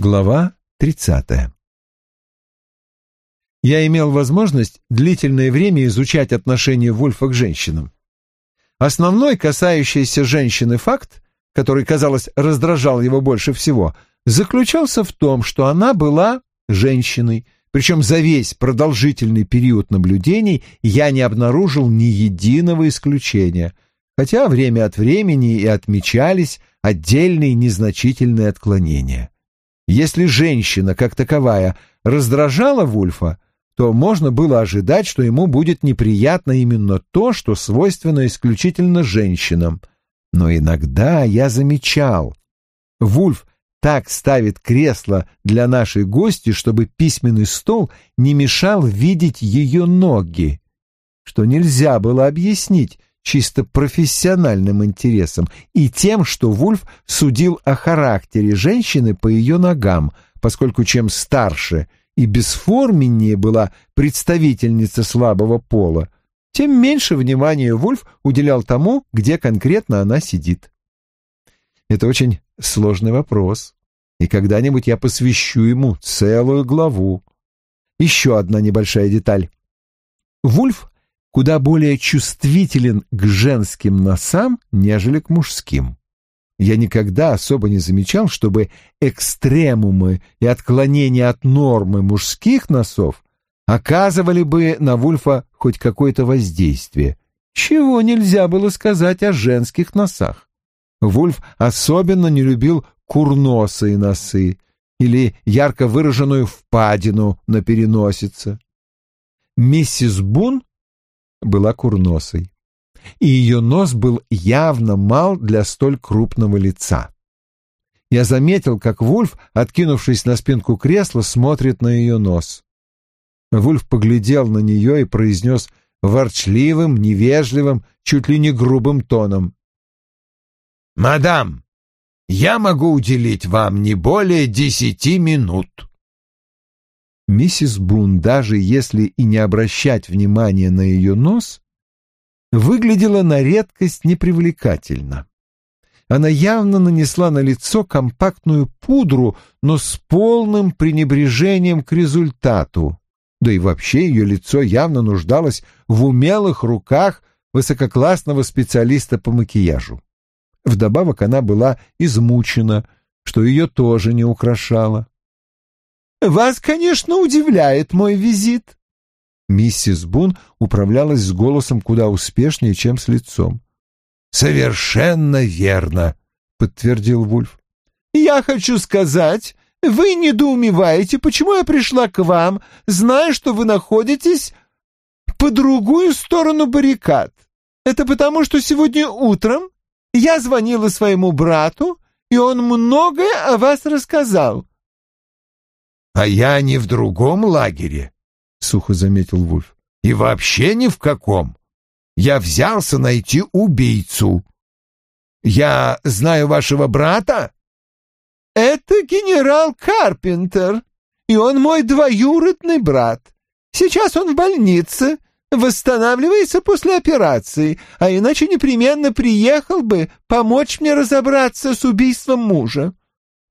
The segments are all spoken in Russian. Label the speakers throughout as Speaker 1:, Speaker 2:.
Speaker 1: Глава 30. Я имел возможность длительное время изучать отношение Вульфа к женщинам. Основной, касающийся женщины факт, который, казалось, раздражал его больше всего, заключался в том, что она была женщиной, причем за весь продолжительный период наблюдений я не обнаружил ни единого исключения, хотя время от времени и отмечались отдельные незначительные отклонения. Если женщина, как таковая, раздражала Вульфа, то можно было ожидать, что ему будет неприятно именно то, что свойственно исключительно женщинам. Но иногда я замечал. Вульф так ставит кресло для нашей гости, чтобы письменный стол не мешал видеть ее ноги, что нельзя было объяснить чисто профессиональным интересом и тем, что Вульф судил о характере женщины по ее ногам, поскольку чем старше и бесформеннее была представительница слабого пола, тем меньше внимания Вульф уделял тому, где конкретно она сидит. Это очень сложный вопрос, и когда-нибудь я посвящу ему целую главу. Еще одна небольшая деталь. Вульф куда более чувствителен к женским носам, нежели к мужским. Я никогда особо не замечал, чтобы экстремумы и отклонения от нормы мужских носов оказывали бы на Вульфа хоть какое-то воздействие, чего нельзя было сказать о женских носах. Вульф особенно не любил курносые носы или ярко выраженную впадину на переносице. Миссис Бун была курносой, и ее нос был явно мал для столь крупного лица. Я заметил, как Вульф, откинувшись на спинку кресла, смотрит на ее нос. Вульф поглядел на нее и произнес ворчливым, невежливым, чуть ли не грубым тоном. «Мадам, я могу уделить вам не более десяти минут». Миссис Бун, даже если и не обращать внимания на ее нос, выглядела на редкость непривлекательно. Она явно нанесла на лицо компактную пудру, но с полным пренебрежением к результату. Да и вообще ее лицо явно нуждалось в умелых руках высококлассного специалиста по макияжу. Вдобавок она была измучена, что ее тоже не украшало. Вас, конечно, удивляет мой визит. Миссис Бун управлялась с голосом куда успешнее, чем с лицом. Совершенно верно, подтвердил Вульф. Я хочу сказать, вы недоумеваете, почему я пришла к вам, зная, что вы находитесь по другую сторону баррикад. Это потому, что сегодня утром я звонила своему брату, и он многое о вас рассказал. «А я не в другом лагере», — сухо заметил Вульф. «И вообще ни в каком. Я взялся найти убийцу. Я знаю вашего брата?» «Это генерал Карпентер, и он мой двоюродный брат. Сейчас он в больнице, восстанавливается после операции, а иначе непременно приехал бы помочь мне разобраться с убийством мужа.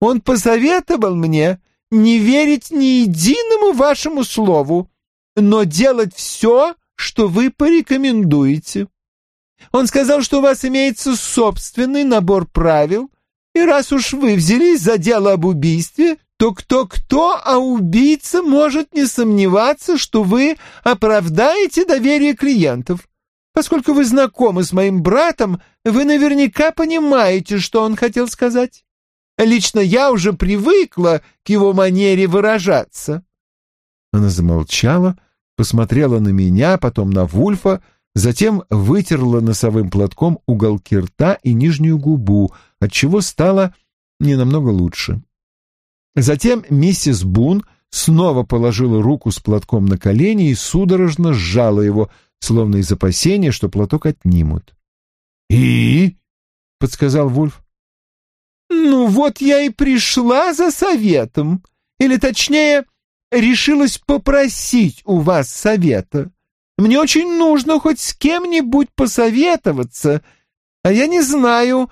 Speaker 1: Он посоветовал мне не верить ни единому вашему слову, но делать все, что вы порекомендуете. Он сказал, что у вас имеется собственный набор правил, и раз уж вы взялись за дело об убийстве, то кто-кто, а убийца может не сомневаться, что вы оправдаете доверие клиентов. Поскольку вы знакомы с моим братом, вы наверняка понимаете, что он хотел сказать. Лично я уже привыкла к его манере выражаться. Она замолчала, посмотрела на меня, потом на Вульфа, затем вытерла носовым платком уголки рта и нижнюю губу, отчего стало не намного лучше. Затем миссис Бун снова положила руку с платком на колени и судорожно сжала его, словно из опасения, что платок отнимут. «И?» — подсказал Вульф. «Ну вот я и пришла за советом, или точнее, решилась попросить у вас совета. Мне очень нужно хоть с кем-нибудь посоветоваться, а я не знаю...»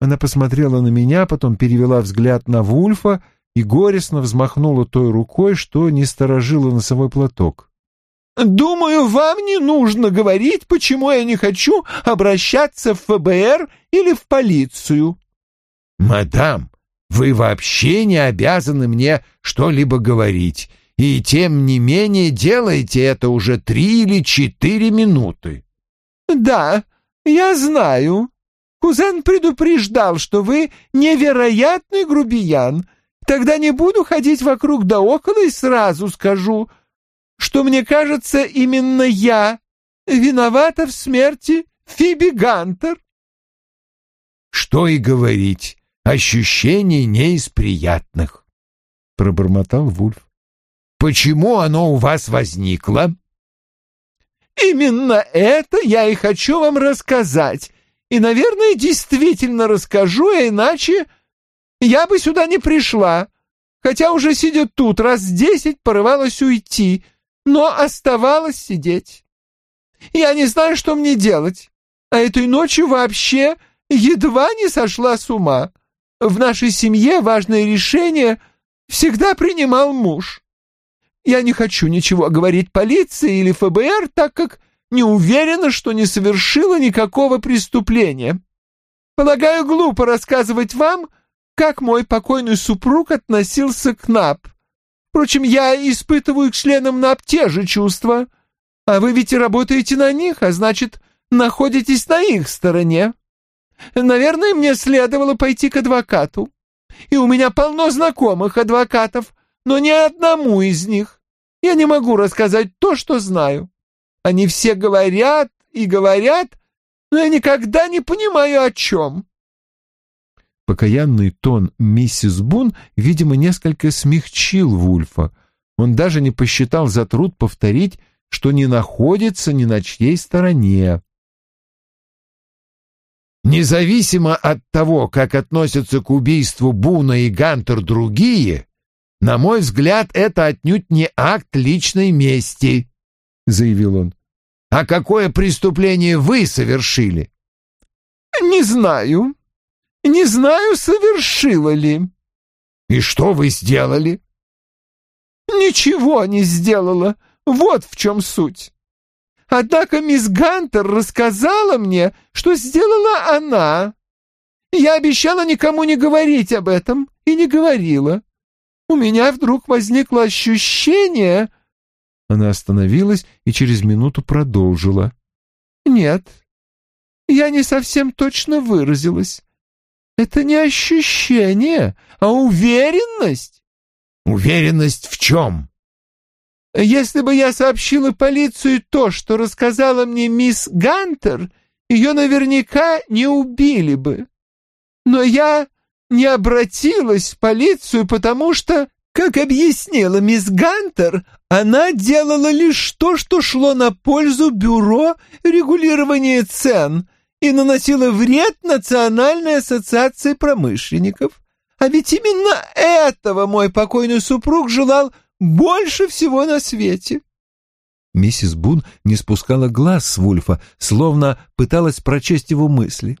Speaker 1: Она посмотрела на меня, потом перевела взгляд на Вульфа и горестно взмахнула той рукой, что не сторожила носовой платок.
Speaker 2: «Думаю, вам не нужно говорить, почему я не хочу обращаться в ФБР или в полицию».
Speaker 3: «Мадам, вы вообще не обязаны мне что-либо говорить, и тем не менее делаете это уже три или четыре минуты».
Speaker 2: «Да, я знаю. Кузен предупреждал, что вы невероятный грубиян. Тогда не буду ходить вокруг да около и сразу скажу, что мне кажется, именно я виновата в смерти Фиби Гантер.
Speaker 3: Что и говорить, ощущение не из приятных, пробормотал Вульф. Почему оно у вас возникло?
Speaker 2: Именно это я и хочу вам рассказать. И, наверное, действительно расскажу, а иначе я бы сюда не пришла. Хотя уже сидя тут раз десять порывалась уйти, но оставалась сидеть. Я не знаю, что мне делать. А этой ночью вообще едва не сошла с ума. В нашей семье важное решение всегда принимал муж. Я не хочу ничего говорить полиции или ФБР, так как не уверена, что не совершила никакого преступления. Полагаю, глупо рассказывать вам, как мой покойный супруг относился к НАП. Впрочем, я испытываю к членам НАП те же чувства. А вы ведь и работаете на них, а значит, находитесь на их стороне. Наверное, мне следовало пойти к адвокату. И у меня полно знакомых адвокатов, но ни одному из них я не могу рассказать то, что знаю. Они все говорят и говорят, но я никогда не понимаю, о чем».
Speaker 1: Покаянный тон миссис Бун, видимо, несколько смягчил Вульфа. Он даже не посчитал за труд повторить, что не находится ни на чьей стороне.
Speaker 3: Независимо от того, как относятся к убийству Буна и Гантер другие, на мой взгляд, это отнюдь не акт личной мести, заявил он. А какое преступление вы совершили?
Speaker 2: Не знаю. Не знаю, совершила ли.
Speaker 3: И что вы сделали?
Speaker 2: Ничего не сделала. Вот в чем суть. Однако мисс Гантер рассказала мне, что сделала она. Я обещала никому не говорить об этом и не говорила у меня вдруг возникло ощущение...»
Speaker 1: Она остановилась и через минуту продолжила.
Speaker 2: «Нет, я не совсем точно выразилась. Это не ощущение, а уверенность».
Speaker 3: «Уверенность в чем?»
Speaker 2: «Если бы я сообщила полицию то, что рассказала мне мисс Гантер, ее наверняка не убили бы. Но я не обратилась в полицию, потому что, как объяснила мисс Гантер, она делала лишь то, что шло на пользу бюро регулирования цен и наносила вред Национальной ассоциации промышленников. А ведь именно этого мой покойный супруг желал больше всего на свете.
Speaker 1: Миссис Бун не спускала глаз с Вульфа, словно пыталась прочесть его мысли.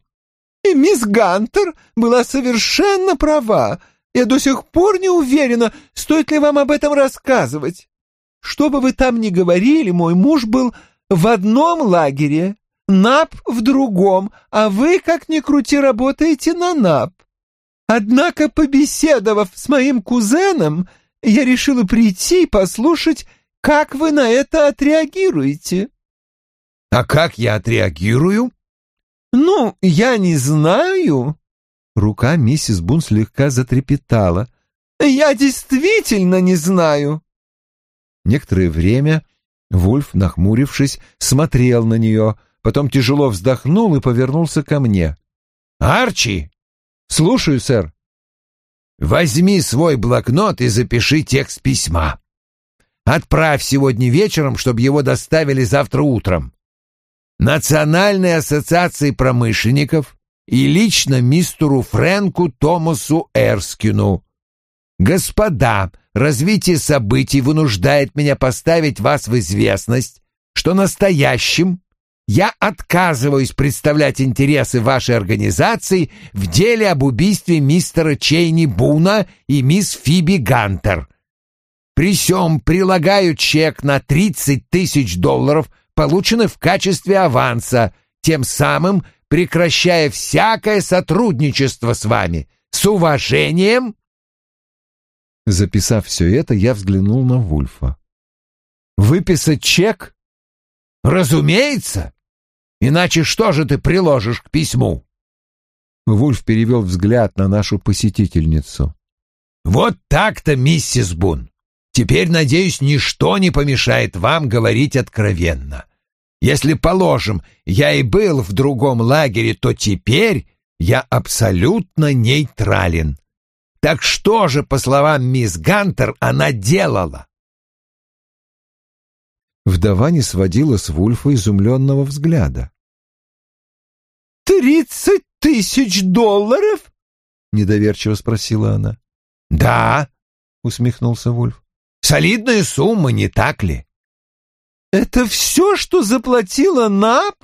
Speaker 2: И мисс Гантер была совершенно права. Я до сих пор не уверена, стоит ли вам об этом рассказывать. Что бы вы там ни говорили, мой муж был в одном лагере, НАП в другом, а вы, как ни крути, работаете на НАП. Однако, побеседовав с моим кузеном, я решила прийти и послушать, как вы на это отреагируете.
Speaker 3: А как я отреагирую?
Speaker 2: «Ну, я не знаю».
Speaker 1: Рука миссис Бун слегка затрепетала.
Speaker 2: «Я действительно не знаю».
Speaker 1: Некоторое время Вульф, нахмурившись, смотрел на нее, потом тяжело вздохнул и повернулся ко мне.
Speaker 3: «Арчи!»
Speaker 1: «Слушаю, сэр».
Speaker 3: «Возьми свой блокнот и запиши текст письма. Отправь сегодня вечером, чтобы его доставили завтра утром. Национальной ассоциации промышленников и лично мистеру Фрэнку Томасу Эрскину. Господа, развитие событий вынуждает меня поставить вас в известность, что настоящим я отказываюсь представлять интересы вашей организации в деле об убийстве мистера Чейни Буна и мисс Фиби Гантер. При сём прилагаю чек на 30 тысяч долларов, полученный в качестве аванса, тем самым прекращая всякое сотрудничество с вами. С уважением!»
Speaker 1: Записав все это, я взглянул на Вульфа.
Speaker 3: «Выписать чек?» «Разумеется! Иначе что же ты приложишь к письму?»
Speaker 1: Вульф перевел взгляд на нашу посетительницу.
Speaker 3: «Вот так-то, миссис Бун. Теперь, надеюсь, ничто не помешает вам говорить откровенно. Если, положим, я и был в другом лагере, то теперь я абсолютно нейтрален. Так что же, по словам мисс Гантер, она делала?
Speaker 1: Вдова не сводила с Вульфа изумленного взгляда.
Speaker 2: «Тридцать тысяч долларов?» — недоверчиво спросила она.
Speaker 3: «Да», —
Speaker 1: усмехнулся Вульф.
Speaker 3: «Солидная сумма, не так ли?»
Speaker 2: «Это все, что заплатила НАП?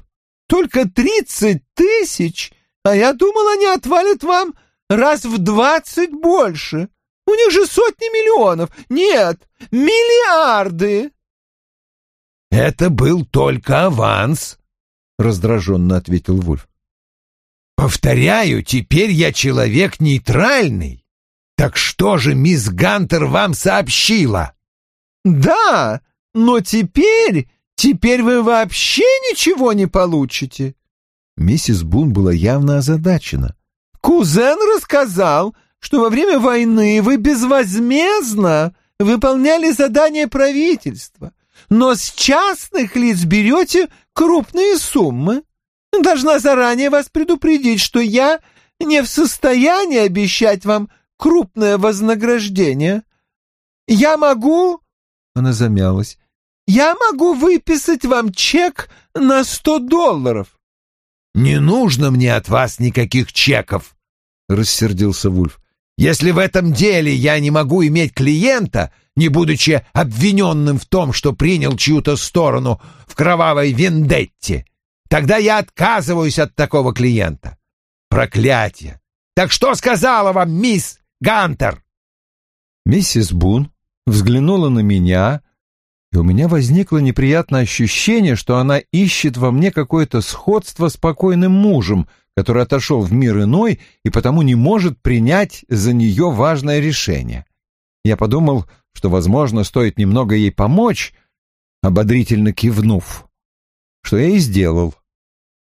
Speaker 2: Только тридцать тысяч? А я думал, они отвалят вам раз в двадцать больше. У них же сотни миллионов. Нет, миллиарды!»
Speaker 3: «Это был только аванс», — раздраженно ответил Вульф. «Повторяю, теперь я человек нейтральный. Так что же мисс Гантер вам сообщила?»
Speaker 2: «Да, но теперь, теперь вы вообще ничего не получите».
Speaker 1: Миссис Бун была явно озадачена.
Speaker 2: «Кузен рассказал, что во время войны вы безвозмездно выполняли задания правительства, но с частных лиц берете крупные суммы. Должна заранее вас предупредить, что я не в состоянии обещать вам крупное вознаграждение. Я могу...» Она замялась. «Я могу выписать вам чек на сто долларов».
Speaker 3: «Не нужно мне от вас никаких чеков», — рассердился Вульф. «Если в этом деле я не могу иметь клиента, не будучи обвиненным в том, что принял чью-то сторону в кровавой вендетте, тогда я отказываюсь от такого клиента. Проклятие! Так что сказала вам мисс Гантер?»
Speaker 1: Миссис Бун взглянула на меня, и у меня возникло неприятное ощущение, что она ищет во мне какое-то сходство с покойным мужем, который отошел в мир иной и потому не может принять за нее важное решение. Я подумал, что, возможно, стоит немного ей помочь, ободрительно кивнув, что я и сделал.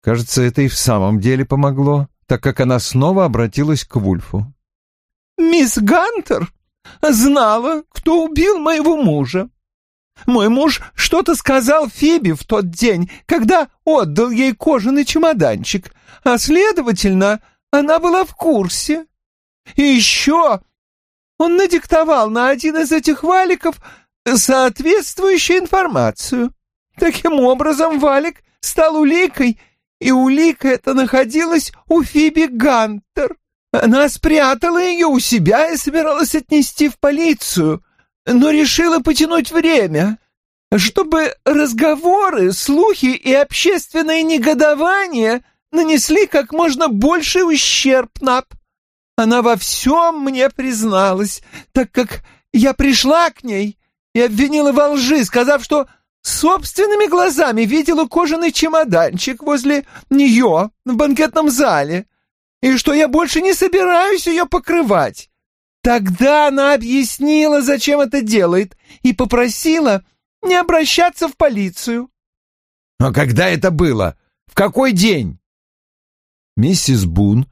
Speaker 1: Кажется, это и в самом деле помогло, так как она снова обратилась к Вульфу.
Speaker 2: «Мисс Гантер знала, кто убил моего мужа. Мой муж что-то сказал Фиби в тот день, когда отдал ей кожаный чемоданчик, а, следовательно, она была в курсе. И еще он надиктовал на один из этих валиков соответствующую информацию. Таким образом, валик стал уликой, и улика эта находилась у Фиби Гантер. Она спрятала ее у себя и собиралась отнести в полицию, но решила потянуть время, чтобы разговоры, слухи и общественное негодование нанесли как можно больший ущерб НАП. Она во всем мне призналась, так как я пришла к ней и обвинила во лжи, сказав, что собственными глазами видела кожаный чемоданчик возле нее в банкетном зале, и что я больше не собираюсь ее покрывать. Тогда она объяснила, зачем это делает, и попросила не обращаться в полицию.
Speaker 3: «А когда это было? В какой день?»
Speaker 1: Миссис Бун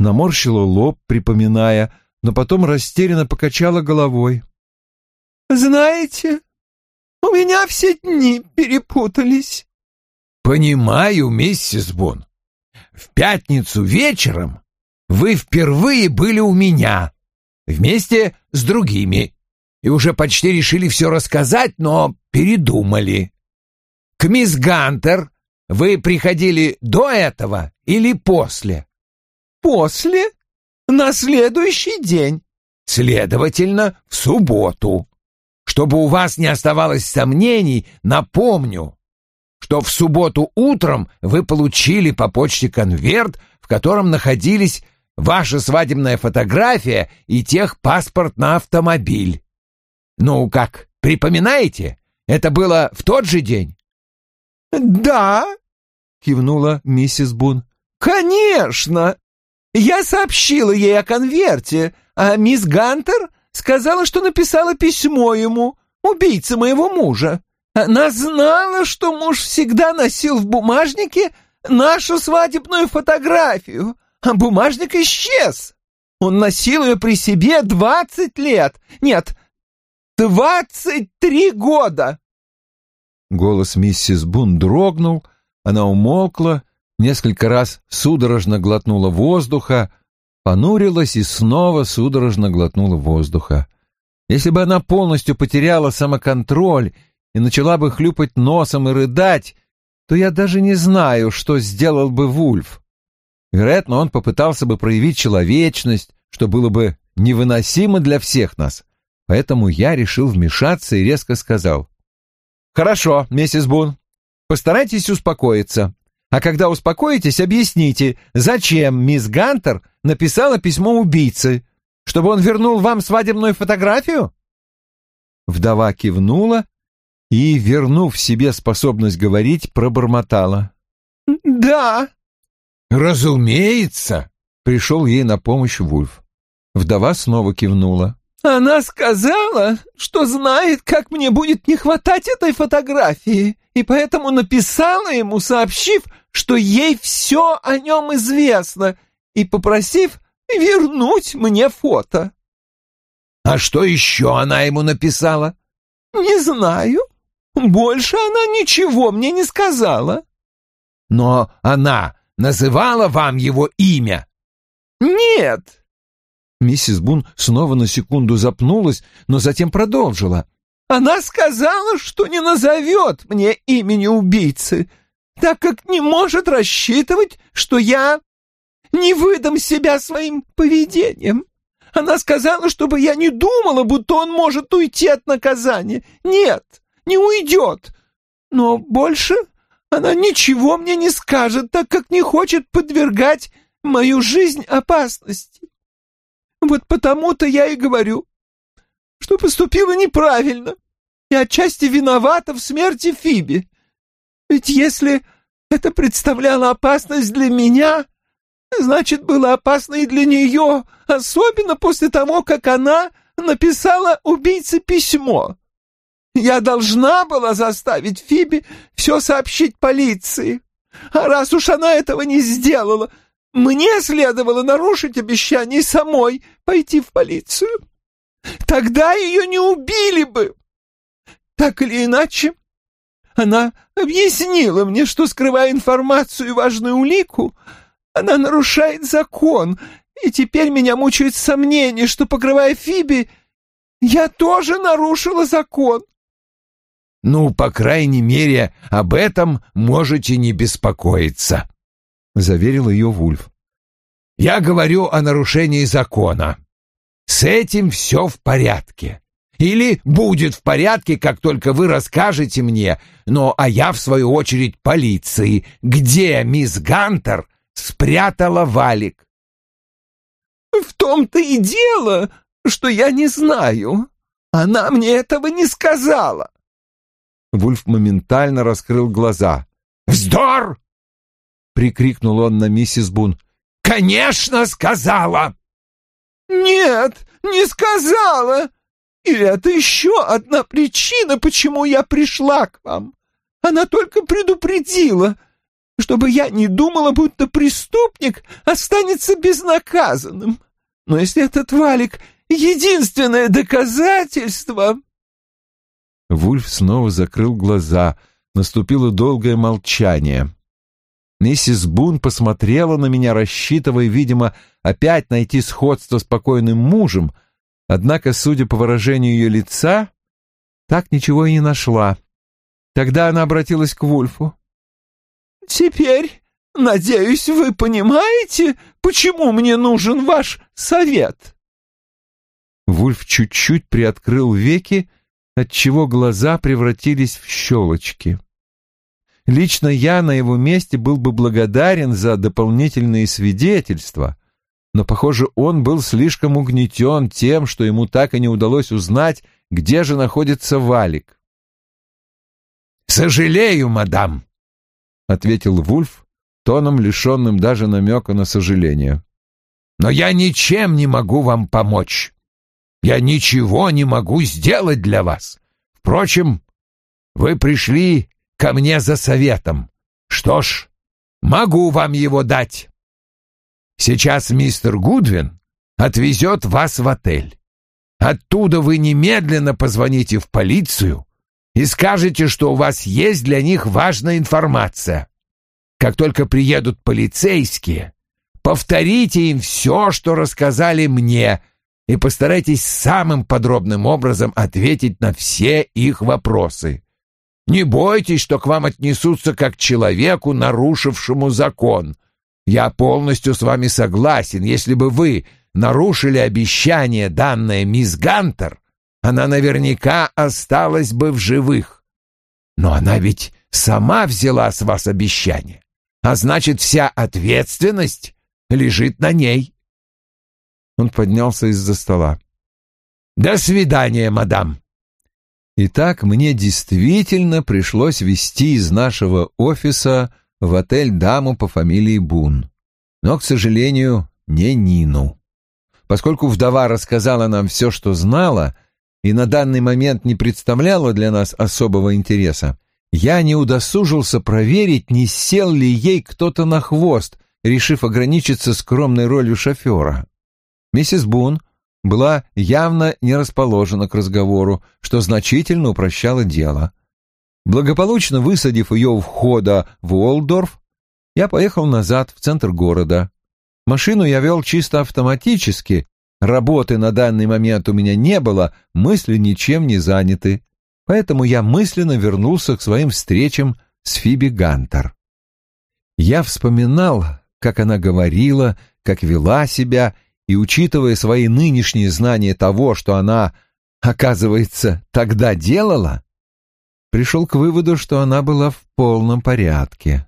Speaker 1: наморщила лоб, припоминая, но потом растерянно покачала головой.
Speaker 2: «Знаете, у меня все дни перепутались».
Speaker 3: «Понимаю, миссис Бун. В пятницу вечером вы впервые были у меня, вместе с другими, и уже почти решили все рассказать, но передумали. К мисс Гантер вы приходили до этого или после?»
Speaker 2: После? На следующий день.
Speaker 3: Следовательно, в субботу. Чтобы у вас не оставалось сомнений, напомню. что в субботу утром вы получили по почте конверт, в котором находились ваша свадебная фотография и техпаспорт на автомобиль. Ну как, припоминаете? Это было в тот же день?
Speaker 2: Да, кивнула миссис Бун. Конечно. Я сообщила ей о конверте, а мисс Гантер сказала, что написала письмо ему, убийце моего мужа. Она знала, что муж всегда носил в бумажнике нашу свадебную фотографию, а бумажник исчез. Он носил ее при себе двадцать лет. Нет, двадцать три года.
Speaker 1: Голос миссис Бун дрогнул, она умолкла, несколько раз судорожно глотнула воздуха, понурилась и снова судорожно глотнула воздуха. Если бы она полностью потеряла самоконтроль и начала бы хлюпать носом и рыдать, то я даже не знаю, что сделал бы Вульф. Вероятно, он попытался бы проявить человечность, что было бы невыносимо для всех нас. Поэтому я решил вмешаться и резко сказал. «Хорошо, миссис Бун, постарайтесь успокоиться. А когда успокоитесь, объясните, зачем мисс Гантер написала письмо убийце, чтобы он вернул вам свадебную фотографию?» Вдова кивнула и, вернув себе способность говорить, пробормотала.
Speaker 2: «Да».
Speaker 3: «Разумеется», — пришел ей на помощь Вульф.
Speaker 1: Вдова снова кивнула.
Speaker 2: «Она сказала, что знает, как мне будет не хватать этой фотографии, и поэтому написала ему, сообщив, что ей все о нем известно, и попросив вернуть мне фото».
Speaker 3: «А что еще она ему написала?»
Speaker 2: «Не знаю. Больше она ничего мне не сказала.
Speaker 3: Но она называла вам его имя?
Speaker 2: Нет.
Speaker 1: Миссис Бун снова на секунду запнулась, но затем продолжила.
Speaker 2: Она сказала, что не назовет мне имени убийцы, так как не может рассчитывать, что я не выдам себя своим поведением. Она сказала, чтобы я не думала, будто он может уйти от наказания. Нет, не уйдет. Но больше она ничего мне не скажет, так как не хочет подвергать мою жизнь опасности. Вот потому-то я и говорю, что поступила неправильно и отчасти виновата в смерти Фиби. Ведь если это представляло опасность для меня, значит, было опасно и для нее, особенно после того, как она написала убийце письмо. Я должна была заставить Фиби все сообщить полиции. А раз уж она этого не сделала, мне следовало нарушить обещание самой пойти в полицию. Тогда ее не убили бы. Так или иначе, она объяснила мне, что, скрывая информацию и важную улику, она нарушает закон, и теперь меня мучают сомнения, что, покрывая Фиби, я тоже нарушила закон.
Speaker 3: Ну, по крайней мере, об этом можете не беспокоиться, заверил ее Вульф. Я говорю о нарушении закона. С этим все в порядке. Или будет в порядке, как только вы расскажете мне, но а я, в свою очередь, полиции, где мисс Гантер спрятала валик.
Speaker 2: В том-то и дело, что я не знаю. Она мне этого не сказала.
Speaker 1: Вульф моментально раскрыл глаза.
Speaker 3: «Вздор!» — прикрикнул он на миссис Бун. «Конечно, сказала!»
Speaker 2: «Нет, не сказала! Или это еще одна причина, почему я пришла к вам? Она только предупредила, чтобы я не думала, будто преступник останется безнаказанным. Но если этот валик — единственное доказательство...»
Speaker 1: Вульф снова закрыл глаза. Наступило долгое молчание. Миссис Бун посмотрела на меня, рассчитывая, видимо, опять найти сходство с покойным мужем, однако, судя по выражению ее лица, так ничего и не нашла. Тогда она обратилась к Вульфу.
Speaker 2: «Теперь, надеюсь, вы понимаете, почему мне нужен ваш совет?»
Speaker 1: Вульф чуть-чуть приоткрыл веки, отчего глаза превратились в щелочки. Лично я на его месте был бы благодарен за дополнительные свидетельства, но, похоже, он был слишком угнетен тем, что ему так и не удалось узнать, где же находится Валик.
Speaker 3: «Сожалею, мадам», — ответил Вульф, тоном, лишенным даже намека на сожаление. «Но я ничем не могу вам помочь. Я ничего не могу сделать для вас. Впрочем, вы пришли ко мне за советом. Что ж, могу вам его дать. Сейчас мистер Гудвин отвезет вас в отель. Оттуда вы немедленно позвоните в полицию и скажете, что у вас есть для них важная информация. Как только приедут полицейские, повторите им все, что рассказали мне, и постарайтесь самым подробным образом ответить на все их вопросы. Не бойтесь, что к вам отнесутся как к человеку, нарушившему закон. Я полностью с вами согласен. Если бы вы нарушили обещание, данное мисс Гантер, она наверняка осталась бы в живых. Но она ведь сама взяла с вас обещание, а значит, вся ответственность лежит на ней.
Speaker 1: Он поднялся из-за стола.
Speaker 3: «До свидания, мадам!»
Speaker 1: Итак, мне действительно пришлось везти из нашего офиса в отель даму по фамилии Бун. Но, к сожалению, не Нину. Поскольку вдова рассказала нам все, что знала, и на данный момент не представляла для нас особого интереса, я не удосужился проверить, не сел ли ей кто-то на хвост, решив ограничиться скромной ролью шофера. Миссис Бун была явно не расположена к разговору, что значительно упрощало дело. Благополучно высадив ее у входа в Уолдорф, я поехал назад в центр города. Машину я вел чисто автоматически, работы на данный момент у меня не было, мысли ничем не заняты, поэтому я мысленно вернулся к своим встречам с Фиби Гантер. Я вспоминал, как она говорила, как вела себя и, учитывая свои нынешние знания того, что она, оказывается, тогда делала, пришел к выводу, что она была в полном порядке.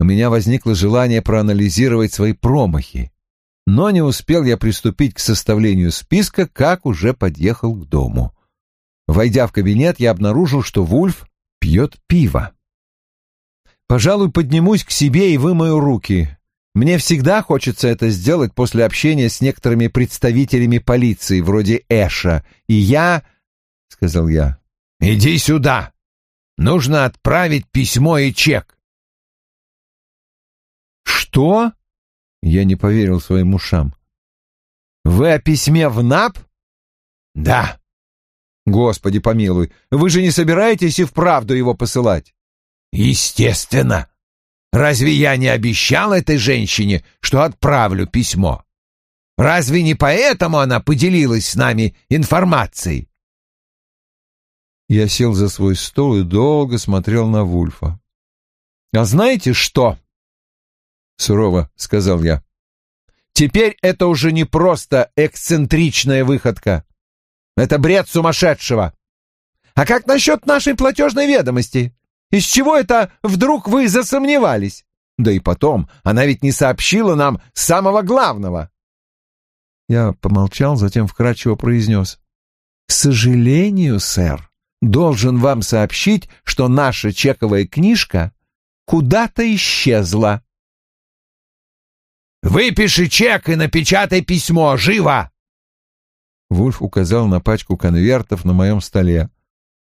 Speaker 1: У меня возникло желание проанализировать свои промахи, но не успел я приступить к составлению списка, как уже подъехал к дому. Войдя в кабинет, я обнаружил, что Вульф пьет пиво. «Пожалуй, поднимусь к себе и вымою руки», мне всегда хочется это сделать после общения с некоторыми представителями полиции, вроде Эша, и я... — сказал я.
Speaker 3: — Иди сюда. Нужно отправить письмо и чек.
Speaker 1: — Что? — я не поверил своим ушам. — Вы о письме в НАП?
Speaker 3: — Да.
Speaker 1: — Господи помилуй, вы же не собираетесь и вправду его посылать?
Speaker 3: — Естественно. — Разве я не обещал этой женщине, что отправлю письмо? Разве не поэтому она поделилась с нами информацией?
Speaker 1: Я сел за свой стол и долго смотрел на Вульфа. «А знаете что?» — сурово сказал я. «Теперь это уже не просто эксцентричная выходка. Это бред сумасшедшего. А как насчет нашей платежной ведомости? Из чего это вдруг вы засомневались? Да и потом, она ведь не сообщила нам самого главного. Я помолчал, затем вкратчиво произнес. К сожалению, сэр, должен вам сообщить, что наша чековая книжка куда-то исчезла.
Speaker 3: «Выпиши чек и напечатай письмо, живо!»
Speaker 1: Вульф указал на пачку конвертов на моем столе.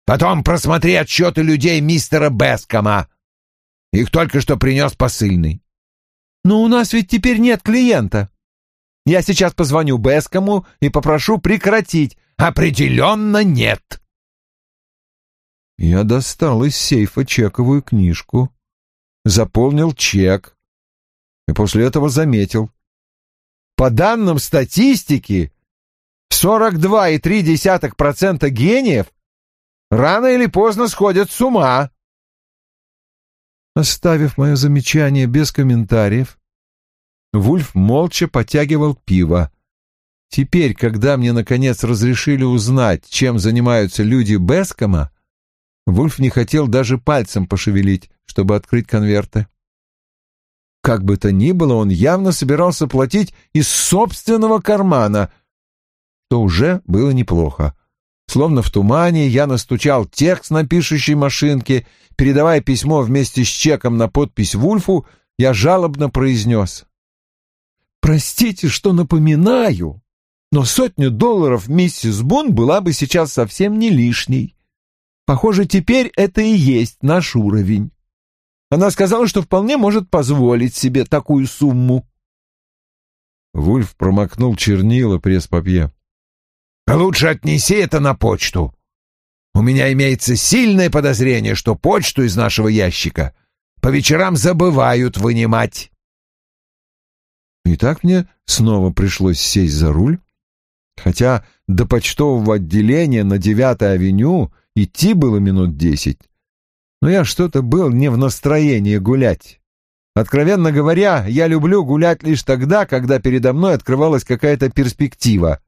Speaker 3: Потом просмотри отчеты людей мистера Бескома. Их только что принес посыльный.
Speaker 1: Но у нас ведь теперь нет клиента. Я сейчас позвоню Бескому и попрошу прекратить.
Speaker 3: Определенно нет.
Speaker 1: Я достал из сейфа чековую книжку, заполнил чек и после этого заметил. По данным статистики, 42,3% гениев рано или поздно сходят с ума. Оставив мое замечание без комментариев, Вульф молча потягивал пиво. Теперь, когда мне наконец разрешили узнать, чем занимаются люди Бескома, Вульф не хотел даже пальцем пошевелить, чтобы открыть конверты. Как бы то ни было, он явно собирался платить из собственного кармана, что уже было неплохо. Словно в тумане я настучал текст на пишущей машинке, передавая письмо вместе с чеком на подпись Вульфу, я жалобно произнес. «Простите, что напоминаю, но сотня долларов миссис Бун была бы сейчас совсем не лишней. Похоже, теперь это и есть наш уровень. Она сказала, что вполне может позволить себе такую сумму». Вульф промокнул чернила пресс-папье.
Speaker 3: «Лучше отнеси это на почту. У меня имеется сильное подозрение, что почту из нашего ящика по вечерам забывают вынимать».
Speaker 1: И так мне снова пришлось сесть за руль, хотя до почтового отделения на Девятой авеню идти было минут десять. Но я что-то был не в настроении гулять. Откровенно говоря, я люблю гулять лишь тогда, когда передо мной открывалась какая-то перспектива.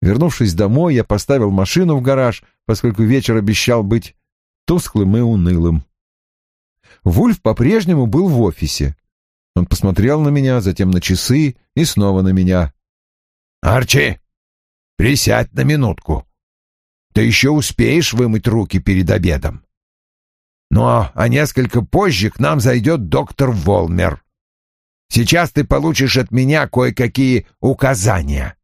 Speaker 1: Вернувшись домой, я поставил машину в гараж, поскольку вечер обещал быть тусклым и унылым. Вульф по-прежнему был в офисе. Он посмотрел на меня, затем на часы и снова на меня.
Speaker 3: «Арчи, присядь на минутку. Ты еще успеешь вымыть руки перед обедом. Ну, а несколько позже к нам зайдет доктор Волмер. Сейчас ты получишь от меня кое-какие указания.